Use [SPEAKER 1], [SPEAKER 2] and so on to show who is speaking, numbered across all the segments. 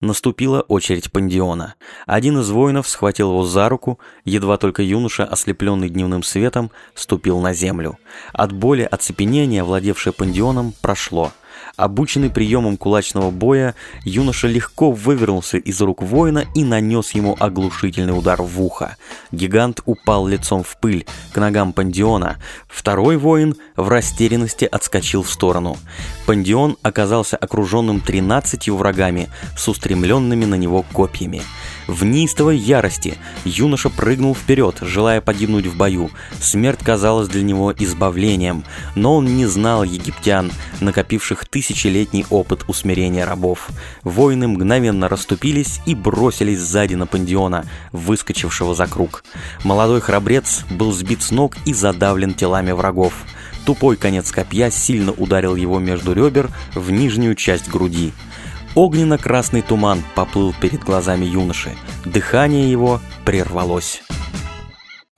[SPEAKER 1] Наступила очередь Пандиона. Один из воинов схватил его за руку, едва только юноша, ослепленный дневным светом, ступил на землю. От боли оцепенения, владевшее Пандионом, прошло – Обученный приемом кулачного боя, юноша легко вывернулся из рук воина и нанес ему оглушительный удар в ухо. Гигант упал лицом в пыль к ногам Пандиона. Второй воин в растерянности отскочил в сторону. Пандион оказался окруженным тринадцатью врагами с устремленными на него копьями. В неистовой ярости юноша прыгнул вперед, желая погибнуть в бою. Смерть казалась для него избавлением, но он не знал египтян, накопивших тысячелетний опыт усмирения рабов. Воины мгновенно расступились и бросились сзади на пандиона, выскочившего за круг. Молодой храбрец был сбит с ног и задавлен телами врагов. Тупой конец копья сильно ударил его между ребер в нижнюю часть груди. Огненно-красный туман поплыл перед глазами юноши. Дыхание его прервалось.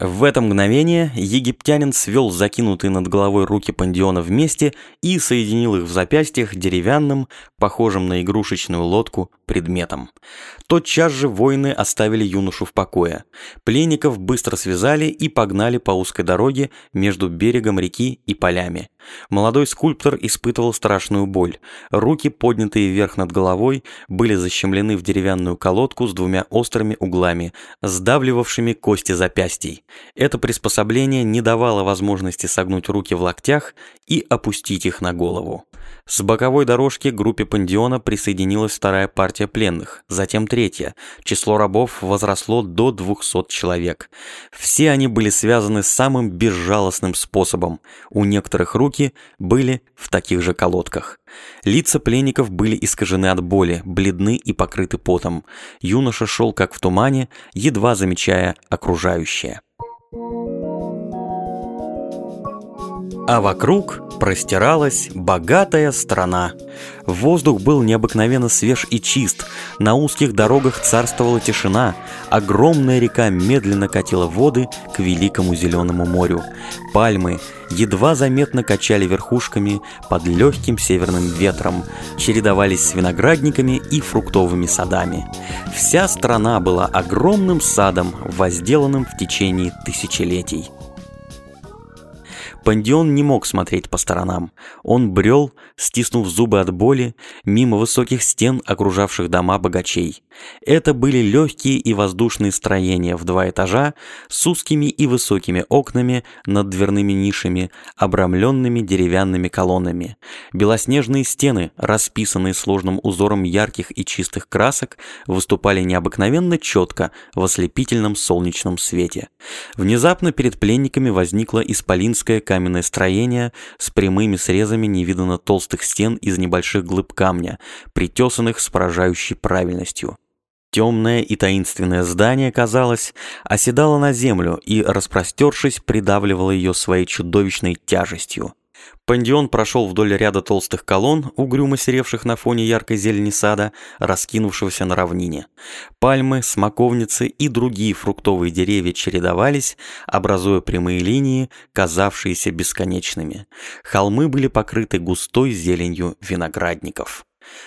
[SPEAKER 1] В это мгновение египтянин свел закинутые над головой руки пандиона вместе и соединил их в запястьях деревянным, похожим на игрушечную лодку, предметом. Тотчас же воины оставили юношу в покое. Пленников быстро связали и погнали по узкой дороге между берегом реки и полями. Молодой скульптор испытывал страшную боль. Руки, поднятые вверх над головой, были защемлены в деревянную колодку с двумя острыми углами, сдавливавшими кости запястий. Это приспособление не давало возможности согнуть руки в локтях и опустить их на голову. С боковой дорожки к группе Пандиона присоединилась вторая партия пленных, затем третья. Число рабов возросло до 200 человек. Все они были связаны самым безжалостным способом. У некоторых руки были в таких же колодках. Лица пленников были искажены от боли, бледны и покрыты потом. Юноша шел как в тумане, едва замечая окружающее. А вокруг простиралась богатая страна. Воздух был необыкновенно свеж и чист, на узких дорогах царствовала тишина, огромная река медленно катила воды к великому зеленому морю. Пальмы едва заметно качали верхушками под легким северным ветром, чередовались с виноградниками и фруктовыми садами. Вся страна была огромным садом, возделанным в течение тысячелетий. Пандион не мог смотреть по сторонам. Он брел, стиснув зубы от боли, мимо высоких стен, окружавших дома богачей. Это были легкие и воздушные строения в два этажа с узкими и высокими окнами над дверными нишами, обрамленными деревянными колоннами. Белоснежные стены, расписанные сложным узором ярких и чистых красок, выступали необыкновенно четко в ослепительном солнечном свете. Внезапно перед пленниками возникла исполинская каменное строение с прямыми срезами невиданно толстых стен из небольших глыб камня, притесанных с поражающей правильностью. Темное и таинственное здание, казалось, оседало на землю и, распростершись, придавливало ее своей чудовищной тяжестью. Пандион прошел вдоль ряда толстых колонн, угрюмо серевших на фоне яркой зелени сада, раскинувшегося на равнине. Пальмы, смоковницы и другие фруктовые деревья чередовались, образуя прямые линии, казавшиеся бесконечными. Холмы были покрыты густой зеленью виноградников.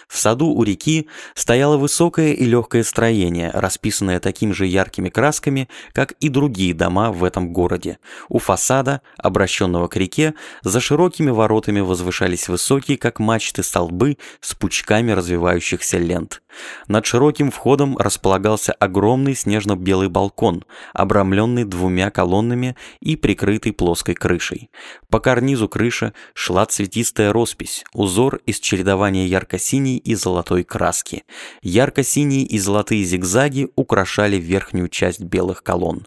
[SPEAKER 1] В саду у реки стояло высокое и легкое строение, расписанное такими же яркими красками, как и другие дома в этом городе. У фасада, обращенного к реке, за широкими воротами возвышались высокие, как мачты, столбы с пучками развивающихся лент. Над широким входом располагался огромный снежно-белый балкон, обрамленный двумя колоннами и прикрытый плоской крышей. По карнизу крыши шла цветистая роспись, узор из чередования ярко-синей и золотой краски. Ярко-синие и золотые зигзаги украшали верхнюю часть белых колонн.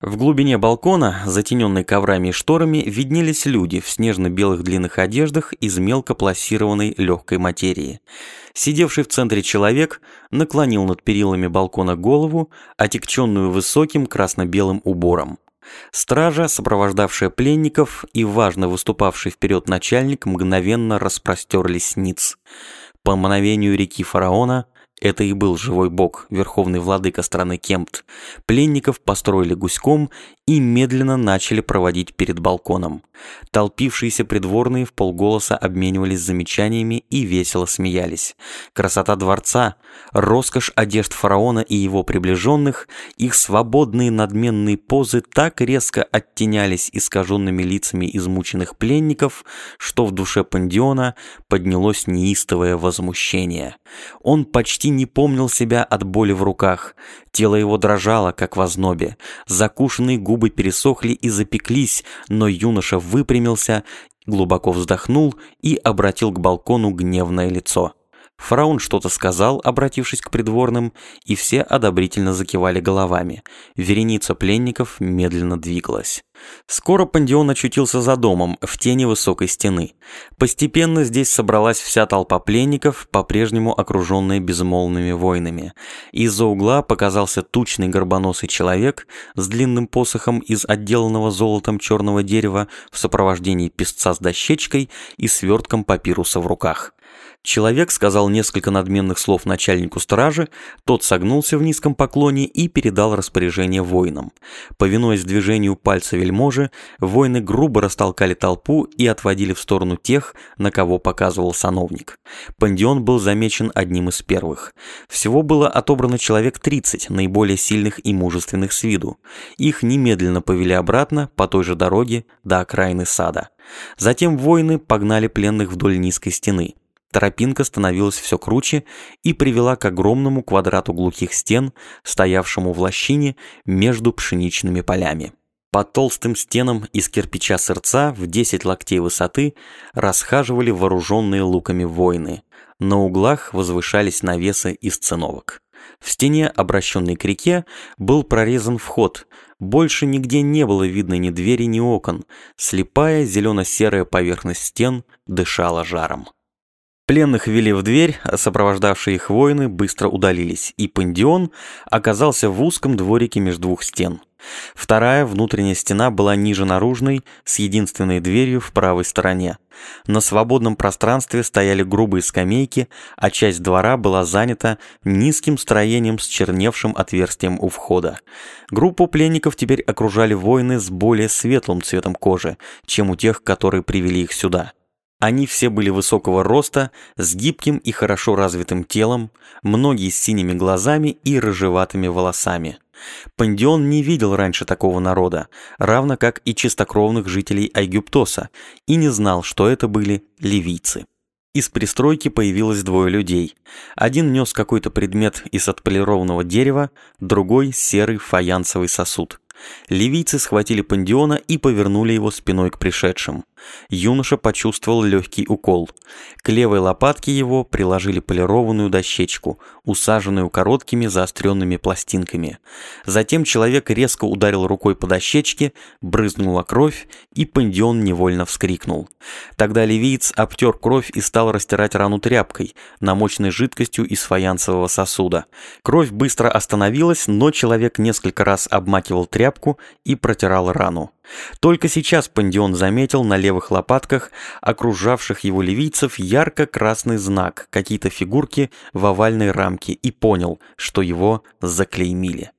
[SPEAKER 1] В глубине балкона, затененной коврами и шторами, виднелись люди в снежно-белых длинных одеждах из мелко плассированной легкой материи. Сидевший в центре человек наклонил над перилами балкона голову, отекченную высоким красно-белым убором. Стража, сопровождавшая пленников и важно выступавший вперед начальник, мгновенно распростерлись ниц. По мановению реки фараона это и был живой бог, верховный владыка страны Кемпт. Пленников построили гуськом и медленно начали проводить перед балконом. Толпившиеся придворные в полголоса обменивались замечаниями и весело смеялись. Красота дворца, роскошь одежд фараона и его приближенных, их свободные надменные позы так резко оттенялись искаженными лицами измученных пленников, что в душе Пандиона поднялось неистовое возмущение. Он почти не помнил себя от боли в руках. Тело его дрожало, как в ознобе. Закушенные губы пересохли и запеклись, но юноша выпрямился, глубоко вздохнул и обратил к балкону гневное лицо. Фараон что-то сказал, обратившись к придворным, и все одобрительно закивали головами. Вереница пленников медленно двигалась. Скоро Пандион очутился за домом, в тени высокой стены. Постепенно здесь собралась вся толпа пленников, по-прежнему окруженная безмолвными воинами. Из-за угла показался тучный горбоносый человек с длинным посохом из отделанного золотом черного дерева в сопровождении песца с дощечкой и свертком папируса в руках. Человек сказал несколько надменных слов начальнику стражи, тот согнулся в низком поклоне и передал распоряжение воинам. Повинуясь движению пальца вельможи, воины грубо растолкали толпу и отводили в сторону тех, на кого показывал сановник. Пандион был замечен одним из первых. Всего было отобрано человек 30, наиболее сильных и мужественных с виду. Их немедленно повели обратно по той же дороге до окраины сада. Затем воины погнали пленных вдоль низкой стены. Тропинка становилась все круче и привела к огромному квадрату глухих стен, стоявшему в лощине между пшеничными полями. По толстым стенам из кирпича сырца в 10 локтей высоты расхаживали вооруженные луками воины. На углах возвышались навесы из циновок. В стене, обращенной к реке, был прорезан вход. Больше нигде не было видно ни двери, ни окон. Слепая зелено-серая поверхность стен дышала жаром. Пленных вели в дверь, а сопровождавшие их воины быстро удалились, и Пандион оказался в узком дворике между двух стен. Вторая внутренняя стена была ниже наружной, с единственной дверью в правой стороне. На свободном пространстве стояли грубые скамейки, а часть двора была занята низким строением с черневшим отверстием у входа. Группу пленников теперь окружали воины с более светлым цветом кожи, чем у тех, которые привели их сюда. Они все были высокого роста, с гибким и хорошо развитым телом, многие с синими глазами и рыжеватыми волосами. Пандион не видел раньше такого народа, равно как и чистокровных жителей Айгюптоса, и не знал, что это были ливийцы. Из пристройки появилось двое людей. Один нес какой-то предмет из отполированного дерева, другой — серый фаянсовый сосуд. Ливийцы схватили Пандиона и повернули его спиной к пришедшим. Юноша почувствовал легкий укол. К левой лопатке его приложили полированную дощечку, усаженную короткими заостренными пластинками. Затем человек резко ударил рукой по дощечке, брызнула кровь, и Пандион невольно вскрикнул. Тогда ливиец обтер кровь и стал растирать рану тряпкой, намоченной жидкостью из фаянсового сосуда. Кровь быстро остановилась, но человек несколько раз обмакивал тряпку и протирал рану. Только сейчас Пандион заметил на левых лопатках окружавших его ливийцев ярко-красный знак, какие-то фигурки в овальной рамке и понял, что его заклеймили.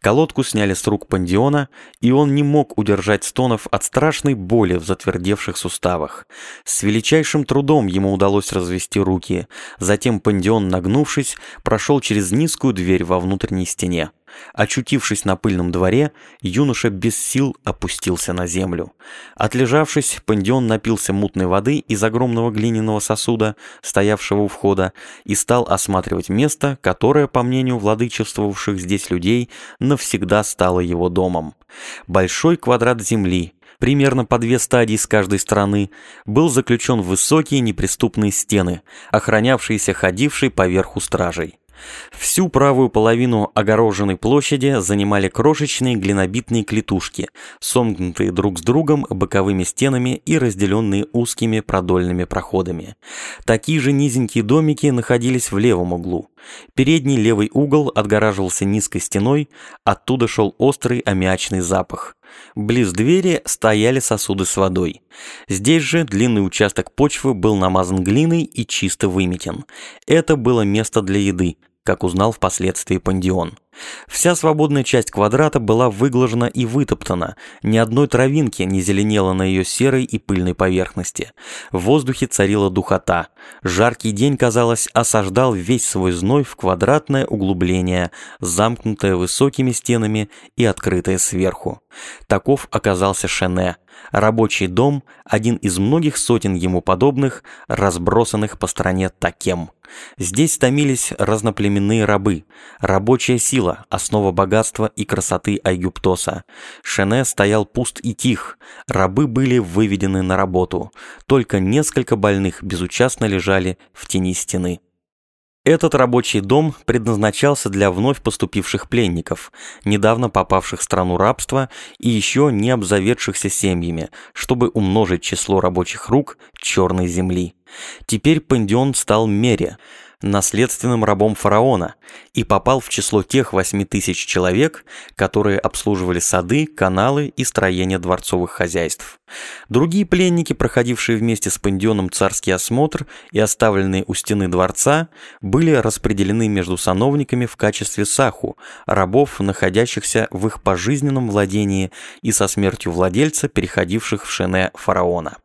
[SPEAKER 1] Колодку сняли с рук Пандиона, и он не мог удержать стонов от страшной боли в затвердевших суставах. С величайшим трудом ему удалось развести руки. Затем Пандион, нагнувшись, прошел через низкую дверь во внутренней стене. Очутившись на пыльном дворе, юноша без сил опустился на землю. Отлежавшись, Пандион напился мутной воды из огромного глиняного сосуда, стоявшего у входа, и стал осматривать место, которое, по мнению владычествовавших здесь людей, навсегда стало его домом. Большой квадрат земли, примерно по две стадии с каждой стороны, был заключен в высокие неприступные стены, охранявшиеся ходившей поверху стражей. Всю правую половину огороженной площади занимали крошечные глинобитные клетушки, сомкнутые друг с другом боковыми стенами и разделенные узкими продольными проходами. Такие же низенькие домики находились в левом углу. Передний левый угол отгораживался низкой стеной, оттуда шел острый аммиачный запах. Близ двери стояли сосуды с водой. Здесь же длинный участок почвы был намазан глиной и чисто выметен. Это было место для еды, как узнал впоследствии Пандион. Вся свободная часть квадрата была выглажена и вытоптана, ни одной травинки не зеленело на ее серой и пыльной поверхности. В воздухе царила духота. Жаркий день, казалось, осаждал весь свой зной в квадратное углубление, замкнутое высокими стенами и открытое сверху. Таков оказался Шене, рабочий дом, один из многих сотен ему подобных, разбросанных по стране Такем. Здесь томились разноплеменные рабы, рабочая сила, основа богатства и красоты Айгюптоса. Шене стоял пуст и тих, рабы были выведены на работу, только несколько больных безучастно лежали в тени стены. Этот рабочий дом предназначался для вновь поступивших пленников, недавно попавших в страну рабства и еще не обзаведшихся семьями, чтобы умножить число рабочих рук черной земли. Теперь Пандион стал мере – наследственным рабом фараона и попал в число тех 8 тысяч человек, которые обслуживали сады, каналы и строения дворцовых хозяйств. Другие пленники, проходившие вместе с Пандионом царский осмотр и оставленные у стены дворца, были распределены между сановниками в качестве саху, рабов, находящихся в их пожизненном владении и со смертью владельца, переходивших в шене фараона.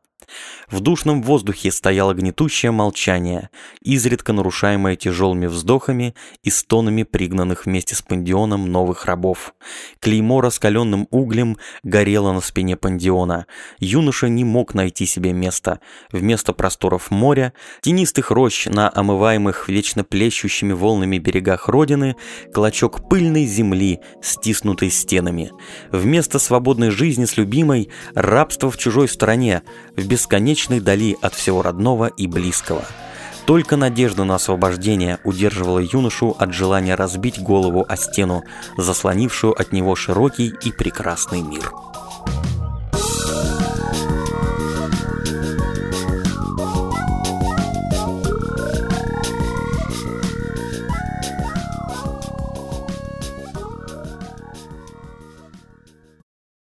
[SPEAKER 1] В душном воздухе стояло гнетущее молчание, изредка нарушаемое тяжелыми вздохами и стонами пригнанных вместе с пандионом новых рабов. Клеймо раскаленным углем горело на спине пандиона. Юноша не мог найти себе места. Вместо просторов моря, тенистых рощ на омываемых вечно плещущими волнами берегах родины, клочок пыльной земли, стиснутой стенами. Вместо свободной жизни с любимой, рабство в чужой стране, в бесконечной дали от всего родного и близкого. Только надежда на освобождение удерживала юношу от желания разбить голову о стену, заслонившую от него широкий и прекрасный мир.